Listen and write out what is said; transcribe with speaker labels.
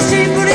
Speaker 1: se segura.